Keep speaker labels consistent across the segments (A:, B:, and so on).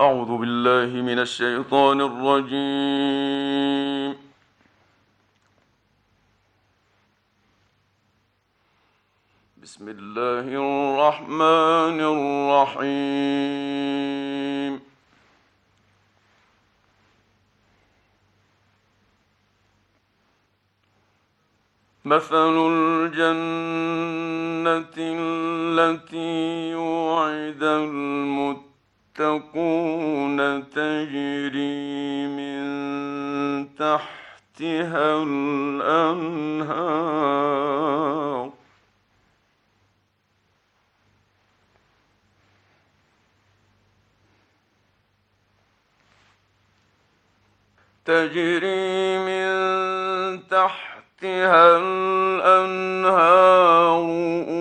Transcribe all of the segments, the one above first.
A: أعوذ بالله من الشيطان الرجيم. بسم الله الرحمن الرحيم. مثل الجنة التي وعد المتقين تكون تجري من تحتها الأنهار. تجري من تحتها الأنهار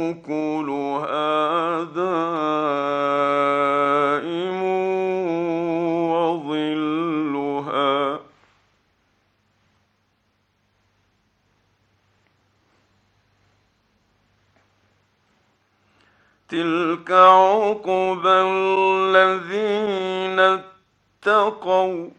A: أكلها تلك الذين اتقوا.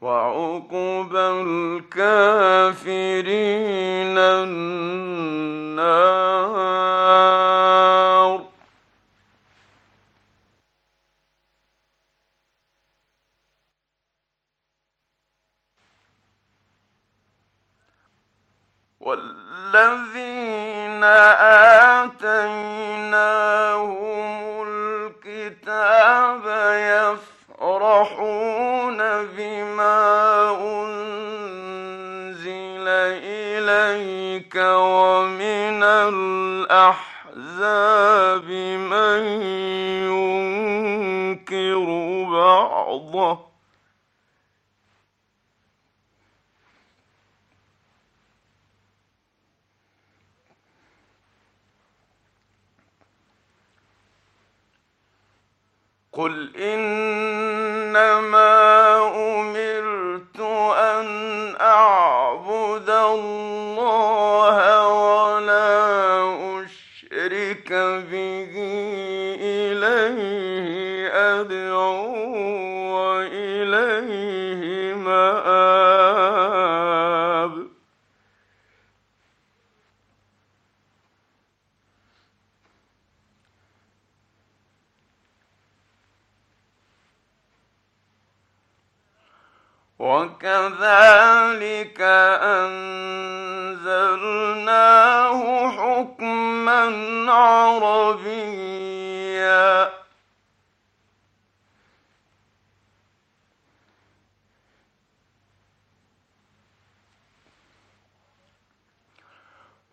A: وعقب الكافرين النار. والذين آتيناهم الكتاب يفرحون بما أنزل إليك ومن الأحزاب وإليه مآب. وكذلك أنزلناه حكما عربيا.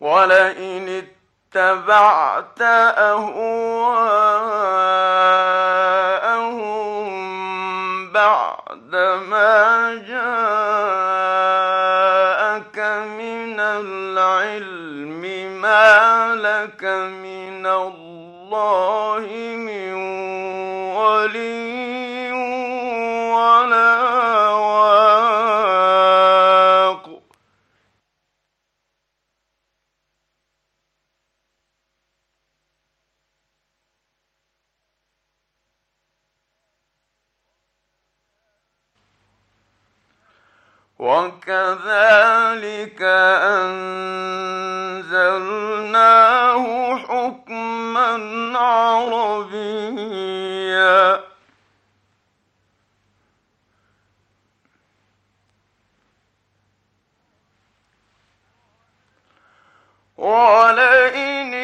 A: ولئن اتبعت أهواءهم بعد ما جاءك من العلم ما لك من الله وكذلك أنزلناه حكما عربيا. ولئن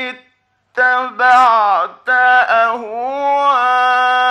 A: اتبعت أهواءهم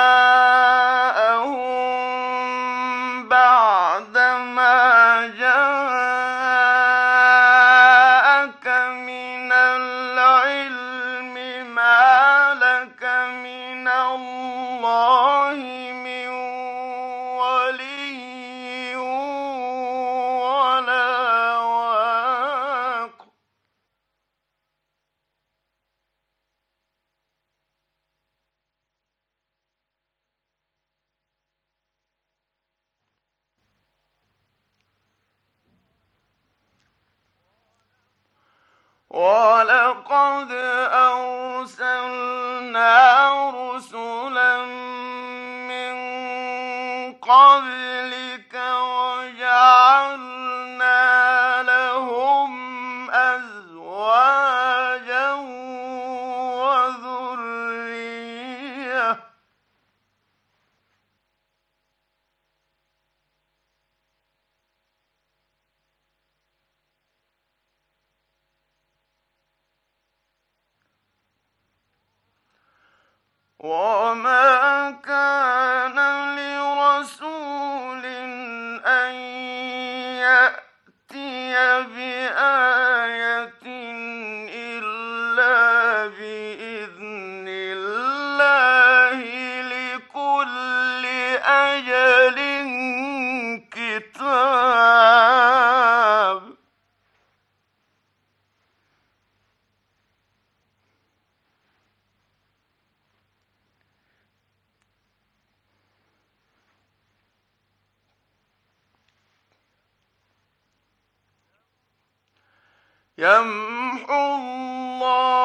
A: يمحو الله.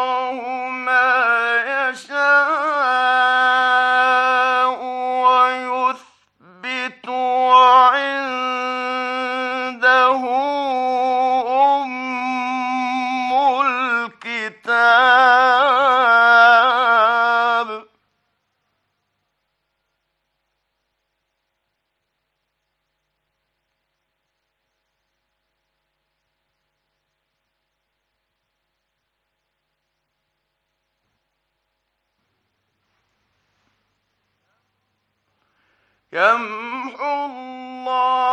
A: يمحو الله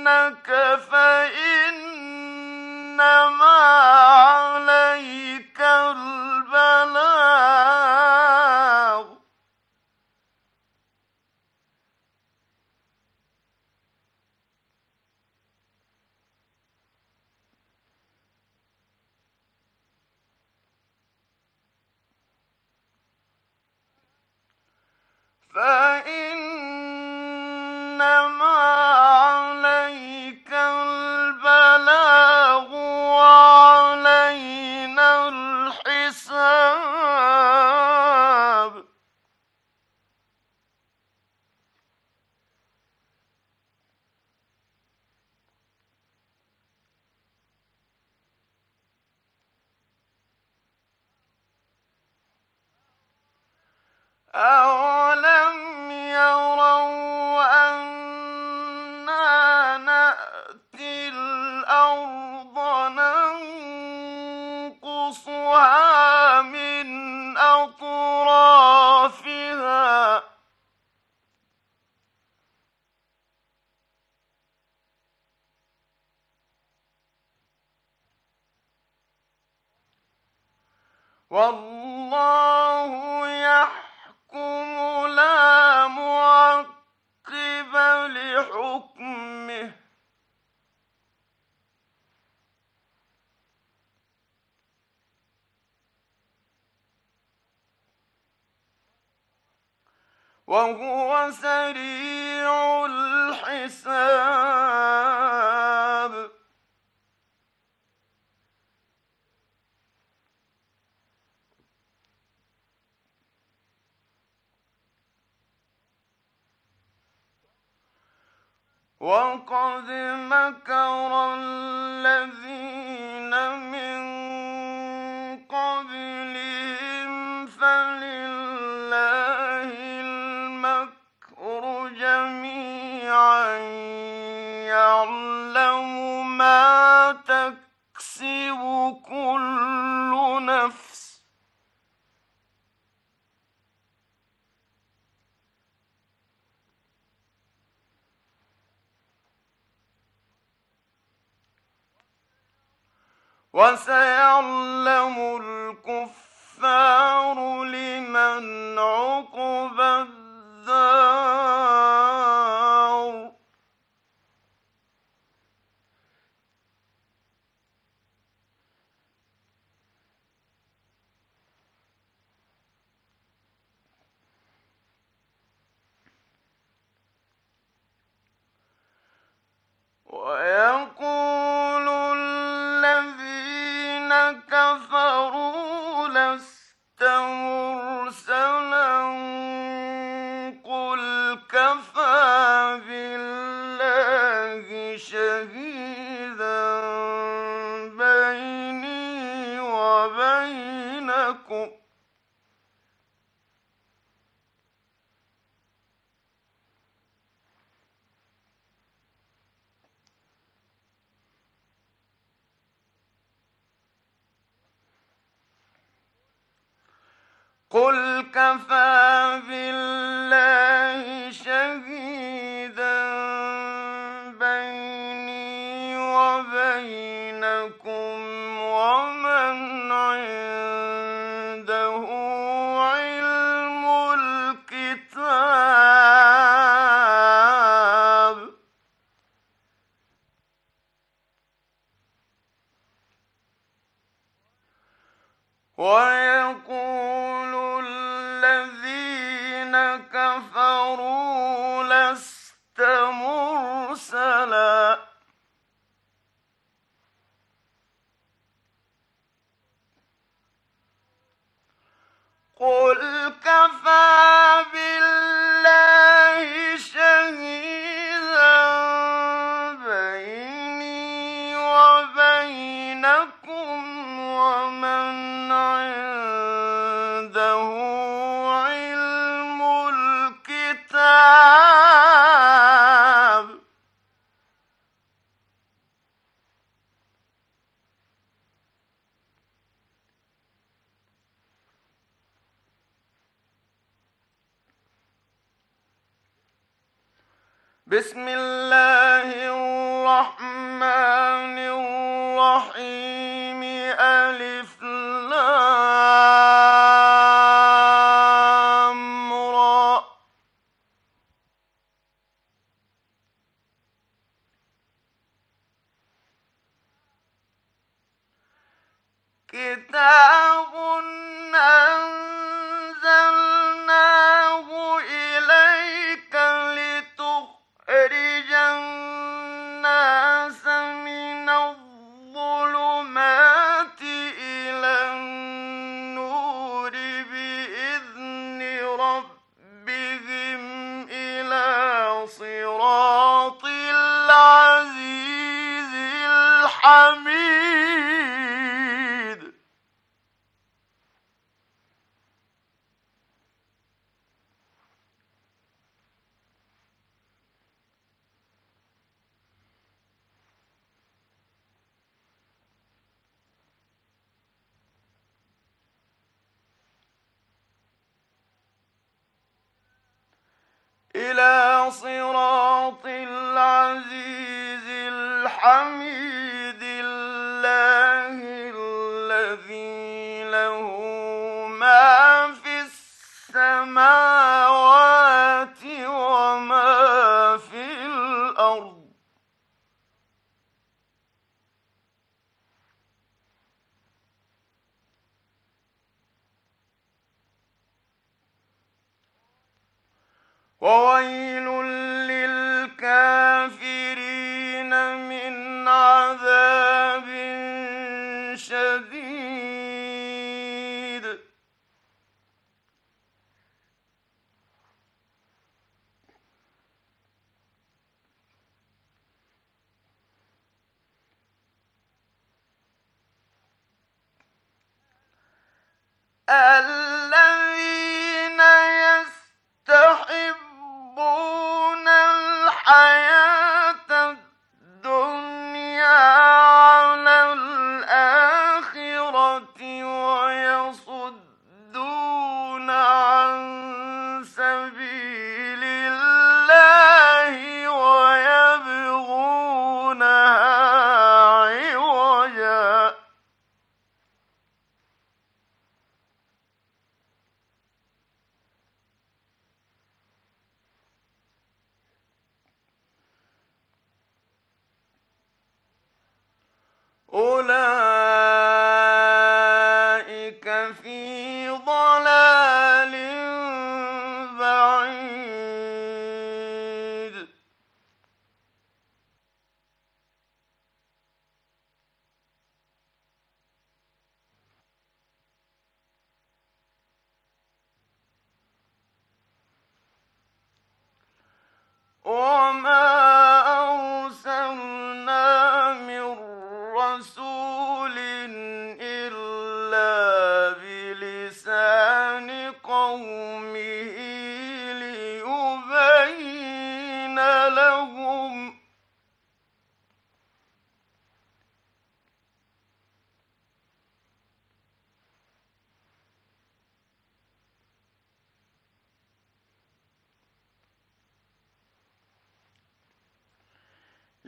A: إنك فإنما أو سريع الحساب. وقد مكر الذين وسيعلم الكفار لمن عقب قل كفى بالله قل كفى إلى صراط العزيز الحميد الله الذي له ما في السماوات ألا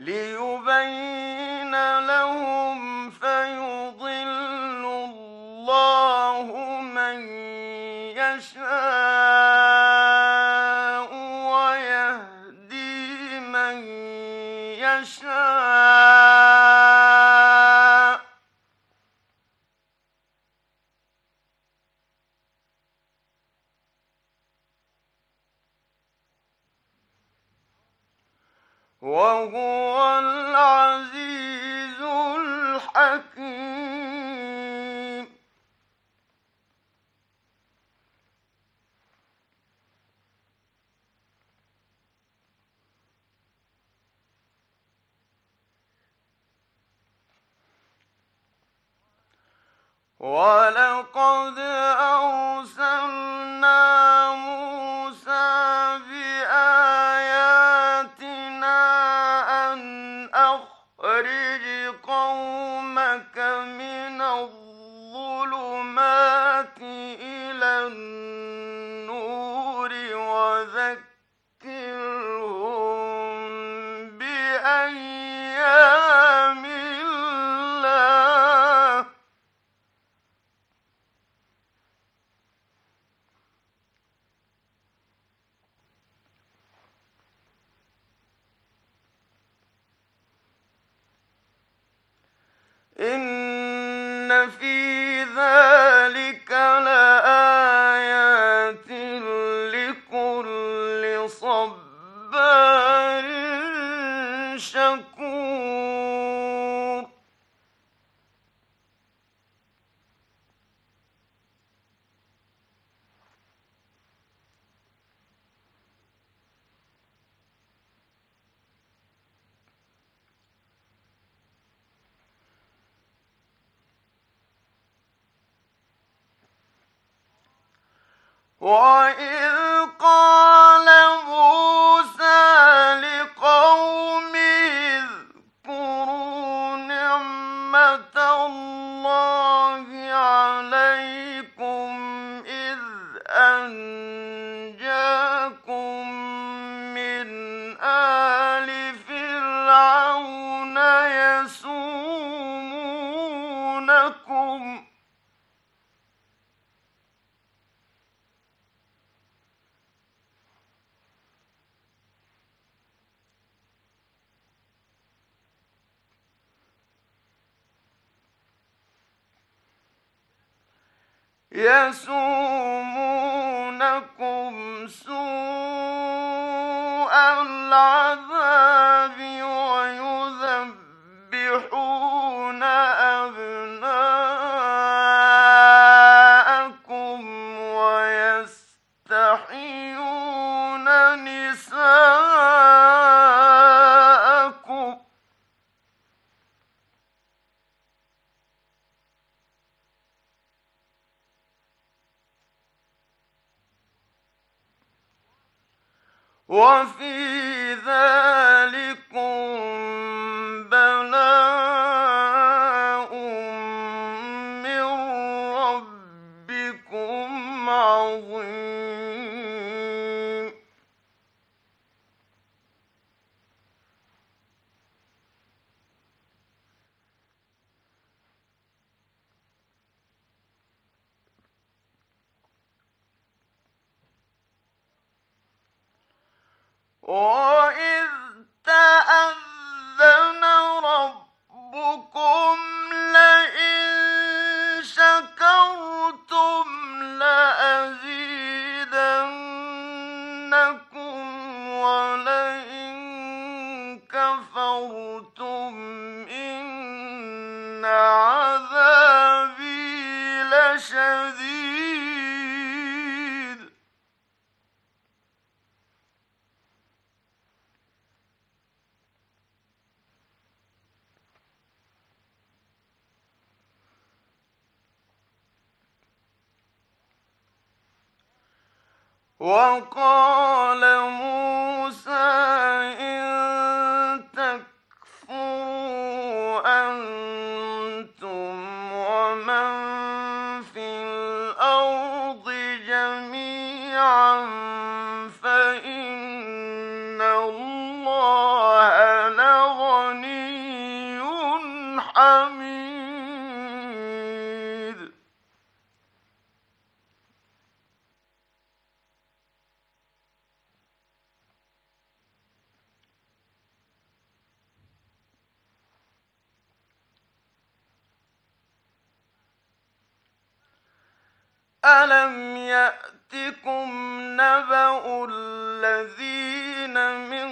A: ليبين ولقد إن في ذلك لآية وإذ قال موسى لقومه اذكروا نعمة الله عليكم إذ أن يسوع. وفي ذلك ألم يأتكم نبأ الذين من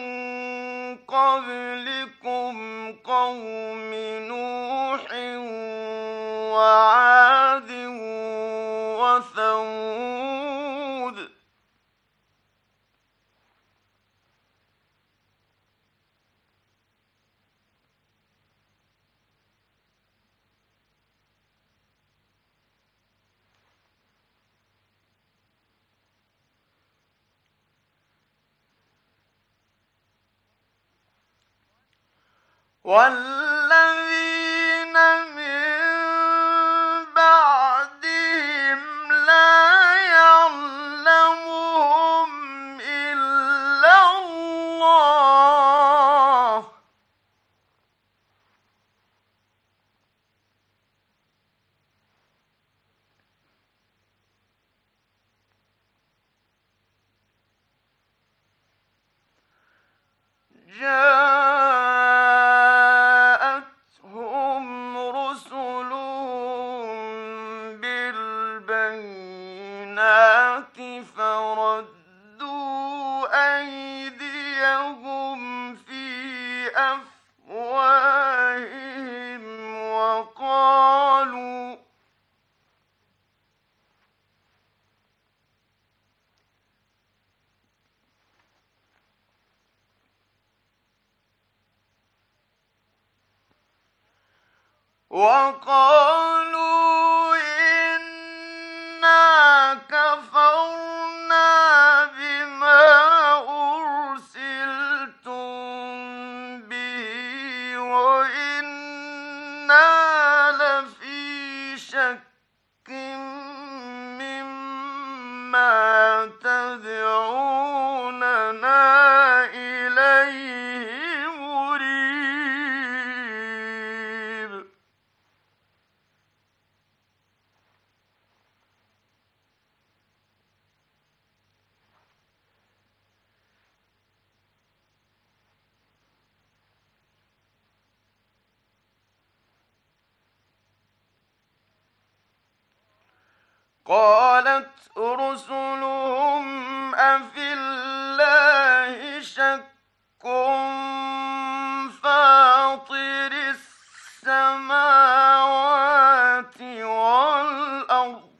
A: قبلكم قوم نوح وعاد وثمود والذين أيديهم في أفواههم وقالوا وقالوا قالت رسلهم أفي الله شك فاطر السماوات والأرض.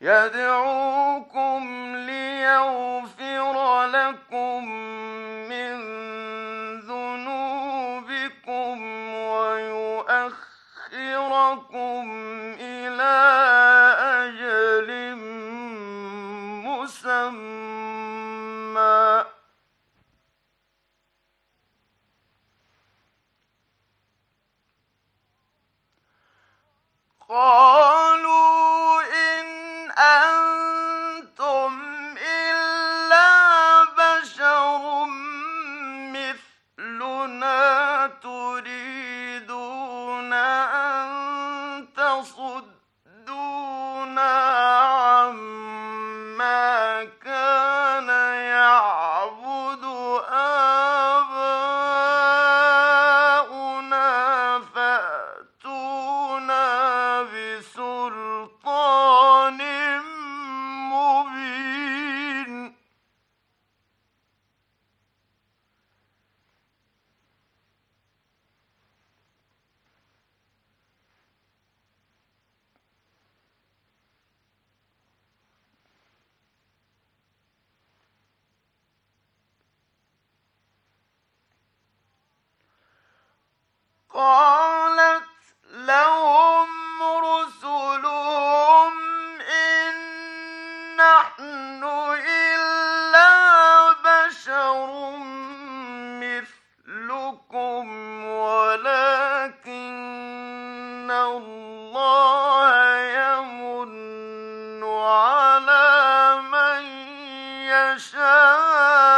A: يدعوكم لكم من ذنوبكم ويؤخركم إلى أجل مسمى. قالوا 生。